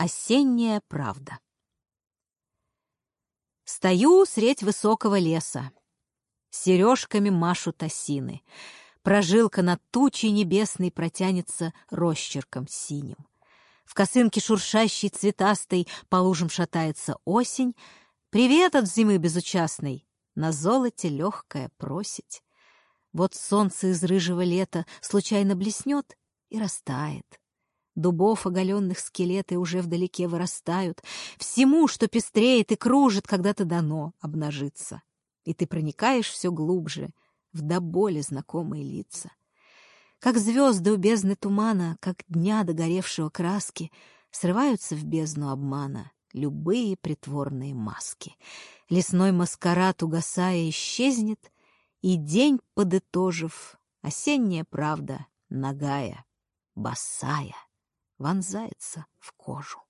Осенняя правда. Стою средь высокого леса. Сережками машут осины. Прожилка над тучей небесной протянется росчерком синим. В косынке шуршащей цветастой по лужам шатается осень. Привет от зимы безучастной, на золоте легкое просить. Вот солнце из рыжего лета случайно блеснет и растает. Дубов оголенных скелеты уже вдалеке вырастают. Всему, что пестреет и кружит, когда-то дано обнажиться. И ты проникаешь все глубже в до боли знакомые лица. Как звезды у бездны тумана, как дня догоревшего краски, срываются в бездну обмана любые притворные маски. Лесной маскарад, угасая, исчезнет, и день, подытожив, осенняя правда, нагая, босая вонзается в кожу.